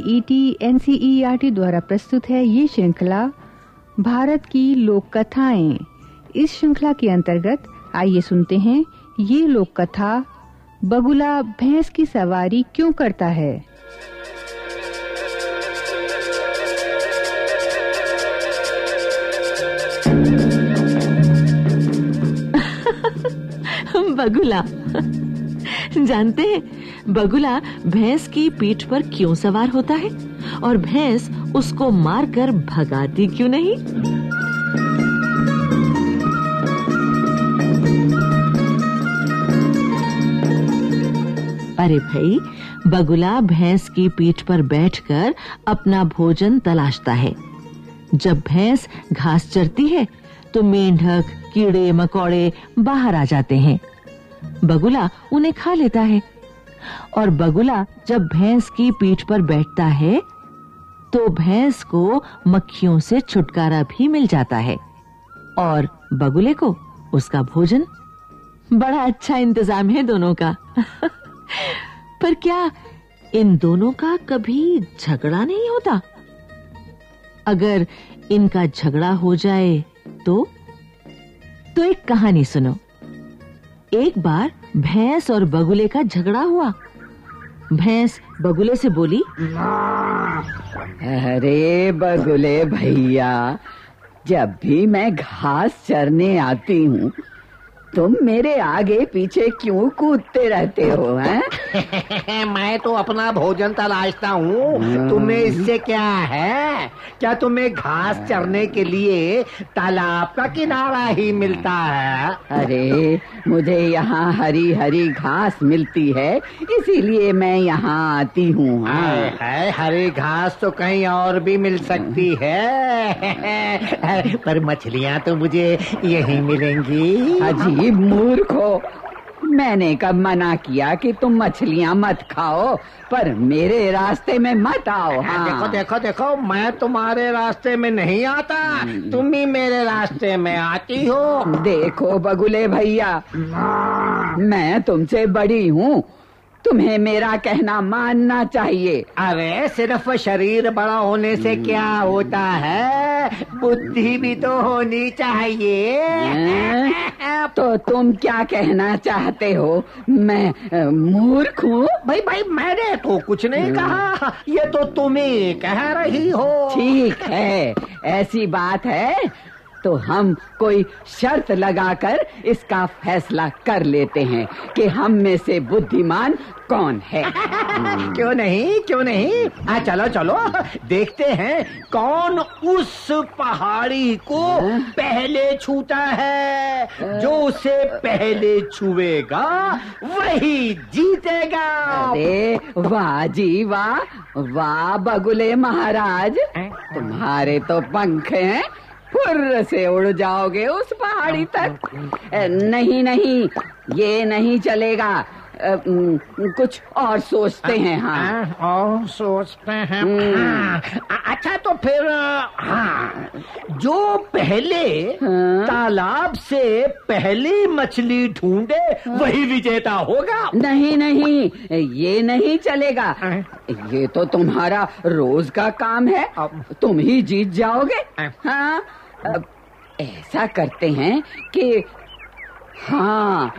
IET, NCERT द्वारा प्रस्तुत है ये श्रृंखला, भारत की लोक कथाएँ इस श्रृंखला के अंतर्गत आइए सुनते हैं, ये लोक कथा बगुला भैंस की सवारी क्यों करता है? बगुला, जानते हैं? बगुला भैंस की पीठ पर क्यों सवार होता है? और भैंस उसको मारकर भगाती क्यों नहीं? अरे भाई, बगुला भैंस की पीठ पर बैठकर अपना भोजन तलाशता है। जब भैंस घास चरती है तो मेंढक, कीड़े, मकोड़े बाहर आ जाते हैं। बगुला उन्हें खा लेता है। और बगुला जब भैंस की पीठ पर बैठता है तो भैंस को मक्खियों से छुटकारा भी मिल जाता है। और बगुले को उसका भोजन। बड़ा अच्छा इंतज़ाम है दोनों का। पर क्या इन दोनों का कभी झगड़ा नहीं होता? अगर इनका झगड़ा हो जाए तो तो एक कहानी सुनो। एक बार भैंस और बगुले का झगड़ा हुआ। भैंस बगुले से बोली, अरे बगुले भैया, जब भी मैं घास चरने आती हूँ तुम मेरे आगे पीछे क्यों कूदते रहते हो हैं? मैं तो अपना भोजन तलाशता हूँ। तुम्हें इससे क्या है? क्या तुम्हें घास चरने के लिए तालाब का किनारा ही मिलता है? अरे मुझे यहाँ हरी हरी घास मिलती है इसीलिए मैं यहाँ आती हूँ हाँ। है, है हरी घास तो कहीं और भी मिल सकती है। पर मछलियाँ तो मुझे यही मिलेंगी। अजीब मूर्ख। हो मैंने कब मना किया कि तुम मछलियाँ मत खाओ पर मेरे रास्ते में मत आओ हाँ। देखो देखो देखो मैं तुम्हारे रास्ते में नहीं आता। तुम ही मेरे रास्ते में आती हो। देखो बगुले भैया मैं तुमसे बड़ी हूँ तुम्हें मेरा कहना मानना चाहिए। अरे सिर्फ़ शरीर बड़ा होने से क्या होता है? बुद्धि भी तो होनी चाहिए। तो तुम क्या कहना चाहते हो? मैं मूर्ख हूँ? भाई भाई मैंने तो कुछ नहीं कहा। ये तो तुम ही कह रही हो। ठीक है ऐसी बात है। तो हम कोई शर्त लगाकर इसका फैसला कर लेते हैं कि हम में से बुद्धिमान कौन है। क्यों नहीं क्यों नहीं? आ, चलो चलो। देखते हैं कौन उस पहाड़ी को पहले छूता है। जो उसे पहले छुएगा वही जीतेगा। अरे वाह जी वाह। वाह बगुले महाराज। तुम्हारे तो पंख हैं। फुर्र से उड़ जाओगे उस पहाड़ी तक। नहीं नहीं ये नहीं चलेगा। कुछ और सोचते हैं हाँ। हाँ, और सोचते हैं। हाँ, अच्छा तो फिर हाँ जो पहले हाँ? तालाब से पहली मछली ढूंढे वही विजेता होगा। नहीं नहीं ये नहीं चलेगा। हाँ? ये तो तुम्हारा रोज का काम है। तुम ही जीत जाओगे। हाँ। हाँ अब ऐसा करते हैं कि हाँ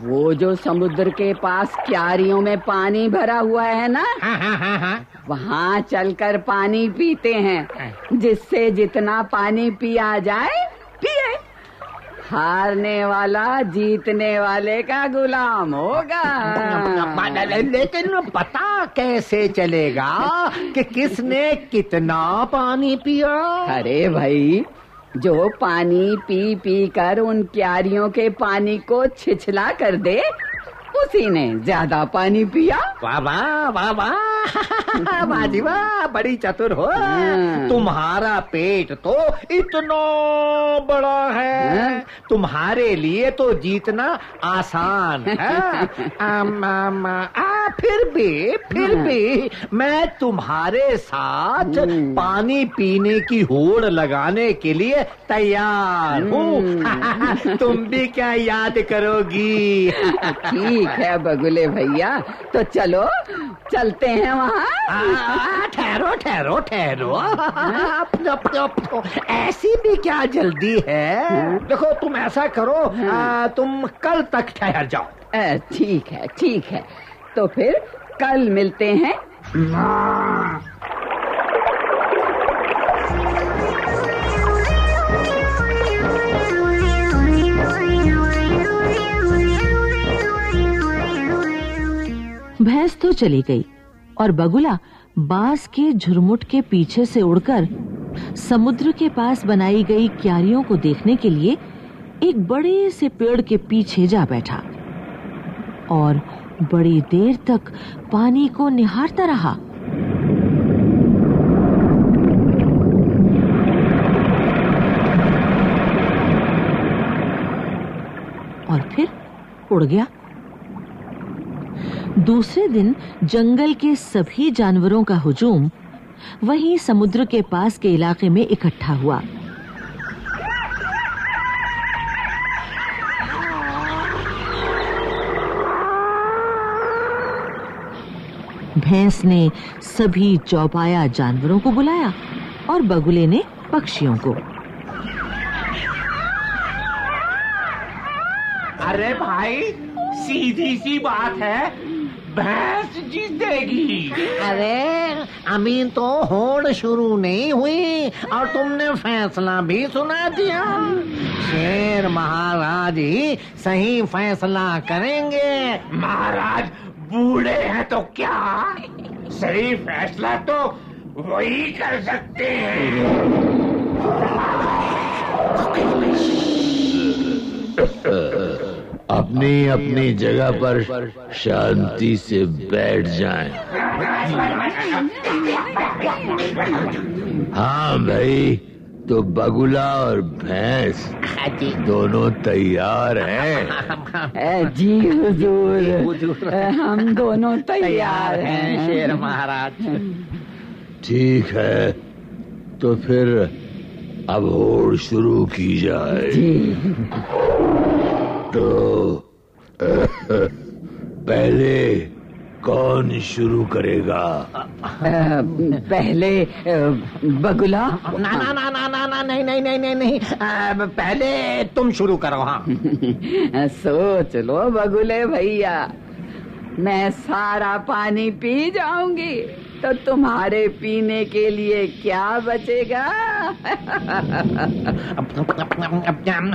वो जो समुद्र के पास क्यारियों में पानी भरा हुआ है ना हाँ हाँ हाँ हाँ। वहाँ चलकर पानी पीते हैं। जिससे जितना पानी पिया जाए पिए। हारने वाला जीतने वाले का गुलाम होगा। लेकिन पता कैसे चलेगा कि किसने कितना पानी पिया? अरे भाई जो पानी पी पी कर उन क्यारियों के पानी को छिछला कर दे, उसी ने ज़्यादा पानी पिया। वाह वाह वाह वाह। वाह जी वाह बड़ी चतुर हो हाँ। तुम्हारा पेट तो इतना बड़ा है हाँ। तुम्हारे लिए तो जीतना आसान है आम, आम, आ, फिर भी फिर हाँ। भी मैं तुम्हारे साथ हम्म। पानी पीने की होड़ लगाने के लिए तैयार हूँ तुम भी क्या याद करोगी ठीक है बगुले भैया तो चलो चलते हैं वहाँ? आ, आ, ठहरो ठहरो। ठहरो ऐसी भी क्या जल्दी है? देखो तुम ऐसा करो आ, तुम कल तक ठहर जाओ। ठीक है ठीक है। तो फिर कल मिलते हैं। भैंस तो चली गई। और बगुला बाँस के झुरमुट के पीछे से उड़कर समुद्र के पास बनाई गई क्यारियों को देखने के लिए एक बड़े से पेड़ के पीछे जा बैठा और बड़ी देर तक पानी को निहारता रहा। और फिर उड़ गया। दूसरे दिन जंगल के सभी जानवरों का हुजूम वहीं समुद्र के पास के इलाके में इकट्ठा हुआ। भैंस ने सभी चौपाया जानवरों को बुलाया और बगुले ने पक्षियों को। अरे भाई, सीधी सी बात है भैंस जीतेगी। अरे अभी तो होड़ शुरू नहीं हुई और तुमने फैसला भी सुना दिया। शेर महाराज ही सही फैसला करेंगे। महाराज बूढ़े हैं तो क्या? सही फैसला तो वही कर सकते हैं। अपनी अपनी जगह पर शांति से बैठ जाएँ। हाँ भाई तो बगुला और भैंस दोनों तैयार हैं। जी हुजूर हम दोनों तैयार हैं शेर महाराज। ठीक है तो फिर अब होड़ शुरू की जाए। तो पहले कौन शुरू करेगा? पहले बगुला? ना ना ना ना ना ना नहीं नहीं नहीं नहीं नहीं पहले तुम शुरू करो हाँ। सोच लो बगुले भैया मैं सारा पानी पी जाऊँगी। तो तुम्हारे पीने के लिए क्या बचेगा?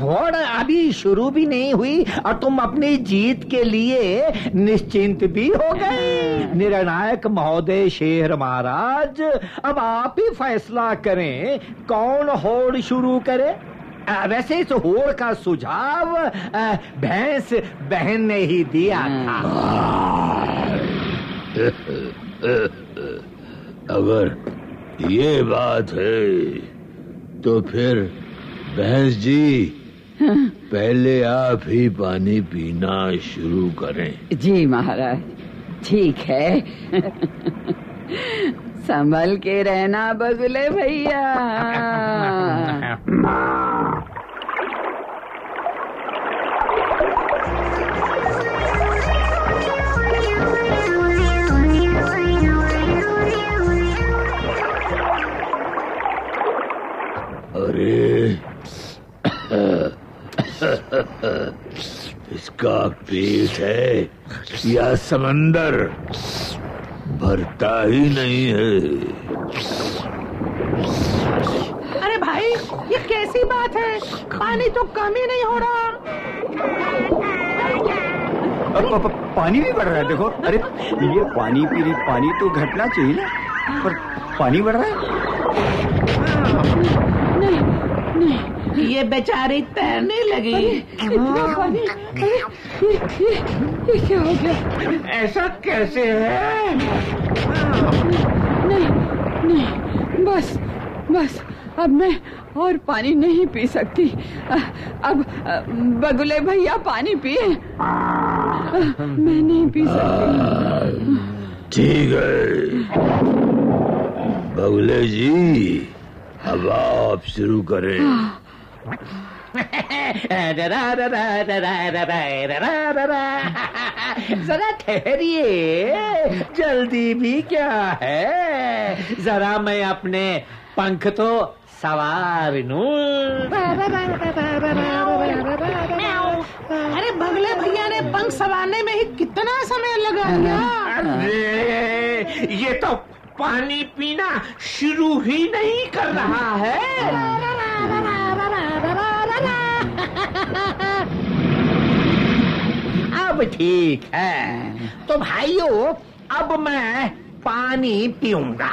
होड़ अभी शुरू भी नहीं हुई और तुम अपनी जीत के लिए निश्चिंत भी हो गए। निर्णायक महोदय शेर महाराज अब आप ही फैसला करें कौन होड़ शुरू करे? आ, वैसे इस होड़ का सुझाव भैंस बहन ने ही दिया था। अगर ये बात है तो फिर भैंस जी पहले आप ही पानी पीना शुरू करें। जी महाराज ठीक है। संभल के रहना बगुले भैया। इसका पेट है या समंदर? भरता ही नहीं है। अरे भाई ये कैसी बात है? पानी तो कम ही नहीं हो रहा। अब प- प- पानी भी बढ़ रहा है देखो। अरे ये पानी पी रही पानी तो घटना चाहिए ना। पर पानी बढ़ रहा है? ये बेचारी तैरने लगी। इतना पानी ये, ये, ये क्या हो गया? ऐसा कैसे है? नहीं नहीं बस बस अब मैं और पानी नहीं पी सकती। अब बगुले भैया पानी पिए। मैं नहीं पी सकती। ठीक है। बगुले जी अब आप शुरू करें। जरा ठहरिए। जल्दी भी क्या है? जरा मैं अपने पंख तो सवार अरे बगले भैया ने पंख सवारने में ही कितना समय लगा दिया। अरे ये तो पानी पीना शुरू ही नहीं कर रहा है। ठीक है। तो भाइयों अब मैं पानी पीऊँगा।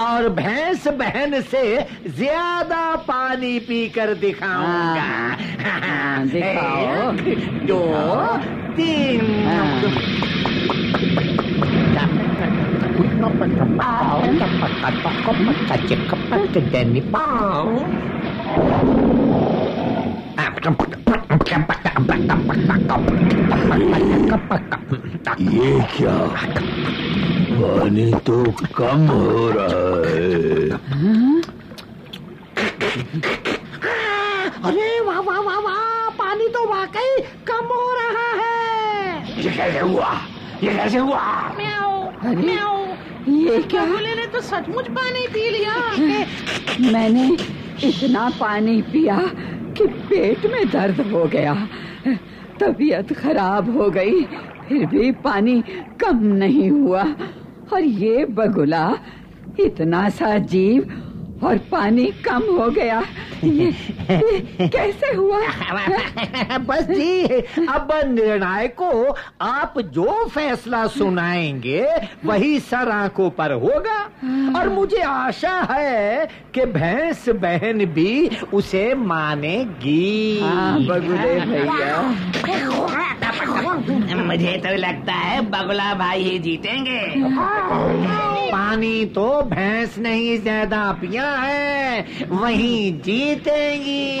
और भैंस बहन से ज़्यादा पानी पीकर दिखाऊँगा। हाँ, दिखाओ। दो तीन। ये क्या? पानी तो कम हो रहा है। अरे वाह वाह वाह वाह पानी तो वाकई कम हो रहा है। ये कैसे हुआ? ये कैसे हुआ? म्याऊ अरे, म्याऊ। ये क्या? बगुले ने तो सचमुच पानी पी लिया। मैंने इतना पानी पिया कि पेट में दर्द हो गया। तबीयत खराब हो गई, फिर भी पानी कम नहीं हुआ। और ये बगुला, इतना सा जीव और पानी कम हो गया। ये, ये कैसे हुआ? बस जी अब निर्णायक को आप जो फैसला सुनाएँगे वही सर आँखों पर होगा। और मुझे आशा है कि भैंस बहन भी उसे मानेगी। हाँ। बगुले भैया। मुझे तो लगता है बगुला भाई ही जीतेंगे। पानी तो भैंस नहीं ज़्यादा पिया है वही जीतेंगी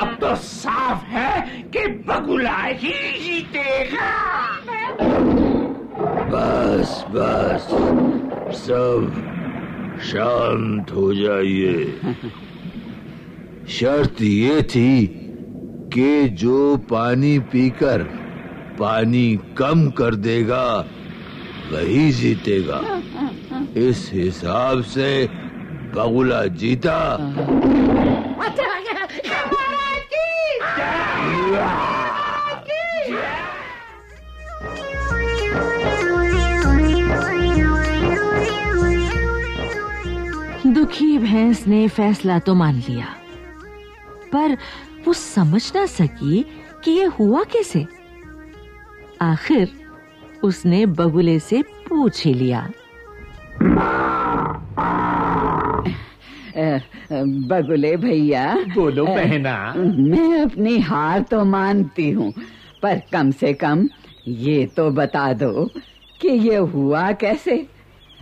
अब तो साफ़ है कि बगुला ही जीतेगा। बस बस सब शांत हो जाइए। शर्त ये थी कि जो पानी पीकर पानी कम कर देगा, वही जीतेगा। इस हिसाब से बगुला जीता। दुखी भैंस ने फैसला तो मान लिया, पर वो समझ ना सकी कि ये हुआ कैसे। आखिर उसने बगुले से पूछ ही लिया। बगुले भैया। बोलो बहना मैं अपनी हार तो मानती हूँ पर कम से कम ये तो बता दो कि ये हुआ कैसे।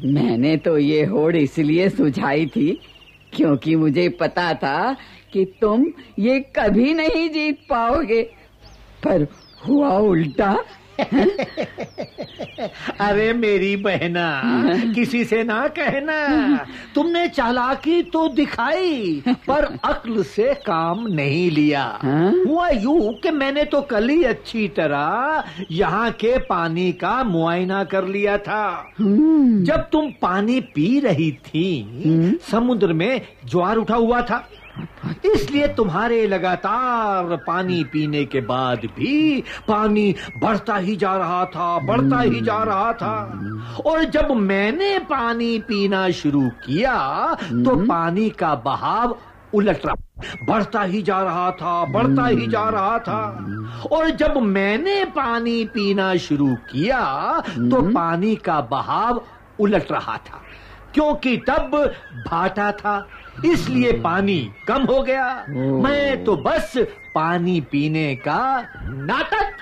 मैंने तो ये होड़ इसलिए सुझाई थी क्योंकि मुझे पता था कि तुम ये कभी नहीं जीत पाओगे। पर हुआ उल्टा अरे मेरी बहना किसी से ना कहना। तुमने चालाकी तो दिखाई पर अक्ल से काम नहीं लिया। हाँ? हुआ यूँ कि मैंने तो कल ही अच्छी तरह यहाँ के पानी का मुआयना कर लिया था। हम्म, जब तुम पानी पी रही थी समुद्र में ज्वार उठा हुआ था। इसलिए तुम्हारे लगातार पानी पीने के बाद भी पानी बढ़ता ही जा रहा था बढ़ता ही जा रहा था। और जब मैंने पानी पीना शुरू किया तो पानी का बहाव उलट रहा। बढ़ता ही जा रहा था बढ़ता ही जा रहा था। और जब मैंने पानी पीना शुरू किया तो पानी का बहाव उलट रहा था। क्योंकि तब भाटा था इसलिए पानी कम हो गया। मैं तो बस पानी पीने का नाटक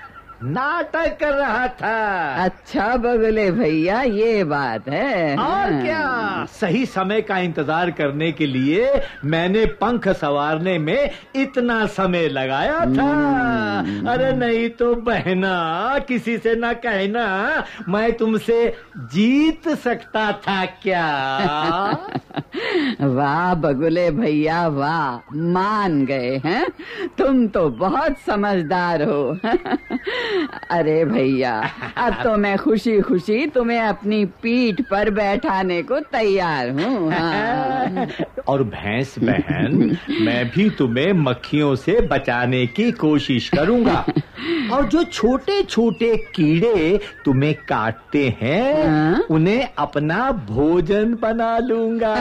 नाटक कर रहा था। अच्छा बगुले भैया ये बात है। और क्या? सही समय का इंतज़ार करने के लिए मैंने पंख सवारने में इतना समय लगाया था। अरे नहीं तो बहना किसी से ना कहना मैं तुमसे जीत सकता था क्या? वाह बगुले भैया वाह मान गए हैं। तुम तो बहुत समझदार हो। अरे भैया, अब तो मैं खुशी खुशी तुम्हें अपनी पीठ पर बैठाने को तैयार हूँ हाँ। और भैंस बहन, मैं भी तुम्हें मक्खियों से बचाने की कोशिश करूँगा और जो छोटे छोटे कीड़े तुम्हें काटते हैं हाँ? उन्हें अपना भोजन बना लूँगा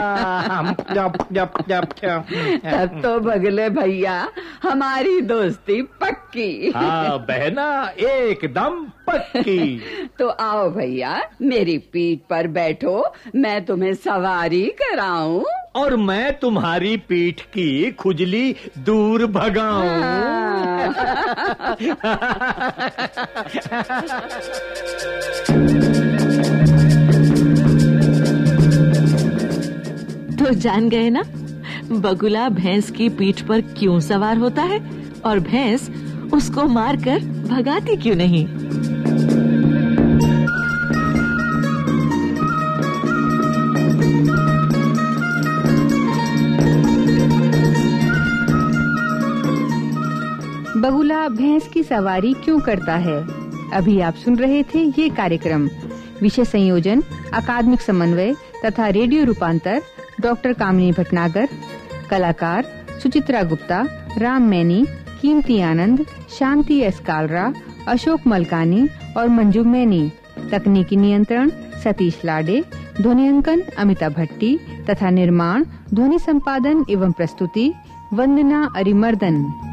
जप, जप, जप, जप। तब तो बगले भैया हमारी दोस्ती पक्की हाँ बहना एकदम पक्की। तो आओ भैया मेरी पीठ पर बैठो मैं तुम्हें सवारी कराऊं। और मैं तुम्हारी पीठ की खुजली दूर भगाऊं। तो जान गए ना बगुला भैंस की पीठ पर क्यों सवार होता है? और भैंस उसको मारकर भगाती क्यों नहीं? भैंस की सवारी क्यों करता है? अभी आप सुन रहे थे ये कार्यक्रम। विषय संयोजन, अकादमिक समन्वय तथा रेडियो रूपांतर, डॉक्टर कामिनी भटनागर, कलाकार सुचित्रा गुप्ता, राम मैनी, कीमती आनंद, शांति एस कालरा, अशोक मलकानी और मंजू मैनी, तकनीकी नियंत्रण सतीश लाडे ध्वनियांकन अमिता भट्टी तथा निर्माण, ध्वनि संपादन एवं प्रस्तुति वंदना अरिमर्दन।